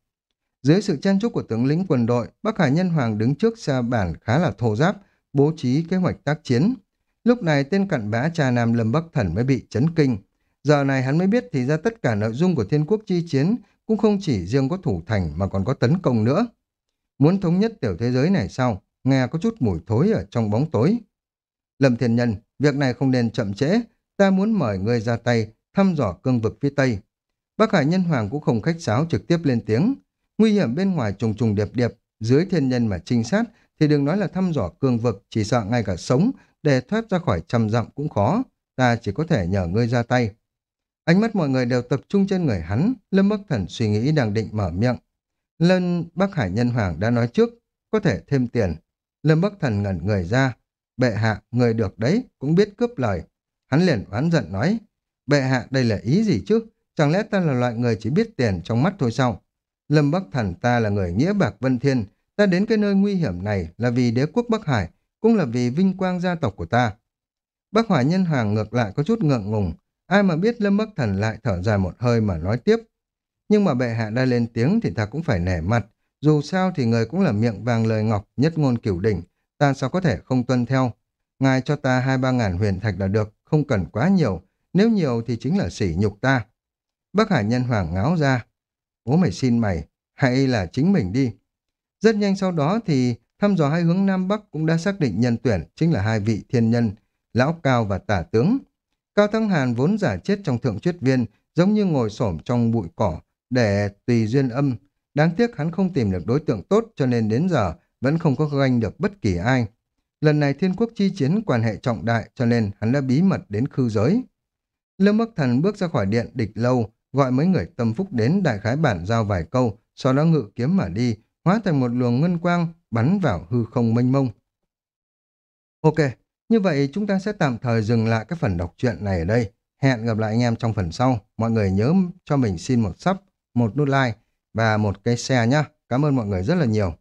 Dưới sự chen chúc của tướng lĩnh quân đội, Bắc Hải Nhân Hoàng đứng trước xa bản khá là thô giáp, bố trí kế hoạch tác chiến. Lúc này tên cận bá cha Nam Lâm Bắc Thần mới bị chấn kinh. Giờ này hắn mới biết thì ra tất cả nội dung của thiên quốc chi chiến cũng không chỉ riêng có thủ thành mà còn có tấn công nữa. Muốn thống nhất tiểu thế giới này sao? Nghe có chút mùi thối ở trong bóng tối. Lâm Thiên Nhân, việc này không nên chậm trễ. Ta muốn mời ngươi ra tay, thăm dò cương vực phía Tây. Bắc Hải Nhân Hoàng cũng không khách sáo trực tiếp lên tiếng. Nguy hiểm bên ngoài trùng trùng điệp điệp, dưới thiên nhân mà trinh sát thì đừng nói là thăm dò cương vực, chỉ sợ ngay cả sống để thoát ra khỏi trăm dặm cũng khó. Ta chỉ có thể nhờ ngươi ra tay. Ánh mắt mọi người đều tập trung trên người hắn, Lâm Bắc Thần suy nghĩ đang định mở miệng. Lân Bắc Hải Nhân Hoàng đã nói trước, có thể thêm tiền. Lâm Bắc Thần ngẩn người ra. Bệ hạ, người được đấy, cũng biết cướp lời. Hắn liền oán giận nói, Bệ hạ đây là ý gì chứ? Chẳng lẽ ta là loại người chỉ biết tiền trong mắt thôi sao? Lâm Bắc Thần ta là người nghĩa bạc vân thiên. Ta đến cái nơi nguy hiểm này là vì đế quốc Bắc Hải, cũng là vì vinh quang gia tộc của ta. Bắc Hải Nhân Hoàng ngược lại có chút ngượng ngùng. Ai mà biết Lâm Bắc Thần lại thở dài một hơi mà nói tiếp. Nhưng mà bệ hạ đã lên tiếng thì ta cũng phải nể mặt. Dù sao thì người cũng là miệng vàng lời ngọc, nhất ngôn cửu đỉnh. Ta sao có thể không tuân theo? Ngài cho ta hai ba ngàn huyền thạch là được, không cần quá nhiều. Nếu nhiều thì chính là sỉ nhục ta. Bắc Hải Nhân Hoàng ngáo ra. Bố mày xin mày, hay là chính mình đi. Rất nhanh sau đó thì thăm dò hai hướng Nam Bắc cũng đã xác định nhân tuyển chính là hai vị thiên nhân, Lão Cao và Tả Tướng. Cao Thăng Hàn vốn giả chết trong thượng truyết viên, giống như ngồi xổm trong bụi cỏ để tùy duyên âm. Đáng tiếc hắn không tìm được đối tượng tốt cho nên đến giờ vẫn không có ganh được bất kỳ ai. lần này thiên quốc chi chiến quan hệ trọng đại cho nên hắn đã bí mật đến khư giới. Lâm Bắc Thần bước ra khỏi điện địch lâu, gọi mấy người tâm phúc đến đại khái bản giao vài câu, sau đó ngự kiếm mà đi, hóa thành một luồng ngân quang bắn vào hư không mênh mông. Ok, như vậy chúng ta sẽ tạm thời dừng lại cái phần đọc truyện này ở đây. Hẹn gặp lại anh em trong phần sau. Mọi người nhớ cho mình xin một sub, một nút like và một cái share nhé. Cảm ơn mọi người rất là nhiều.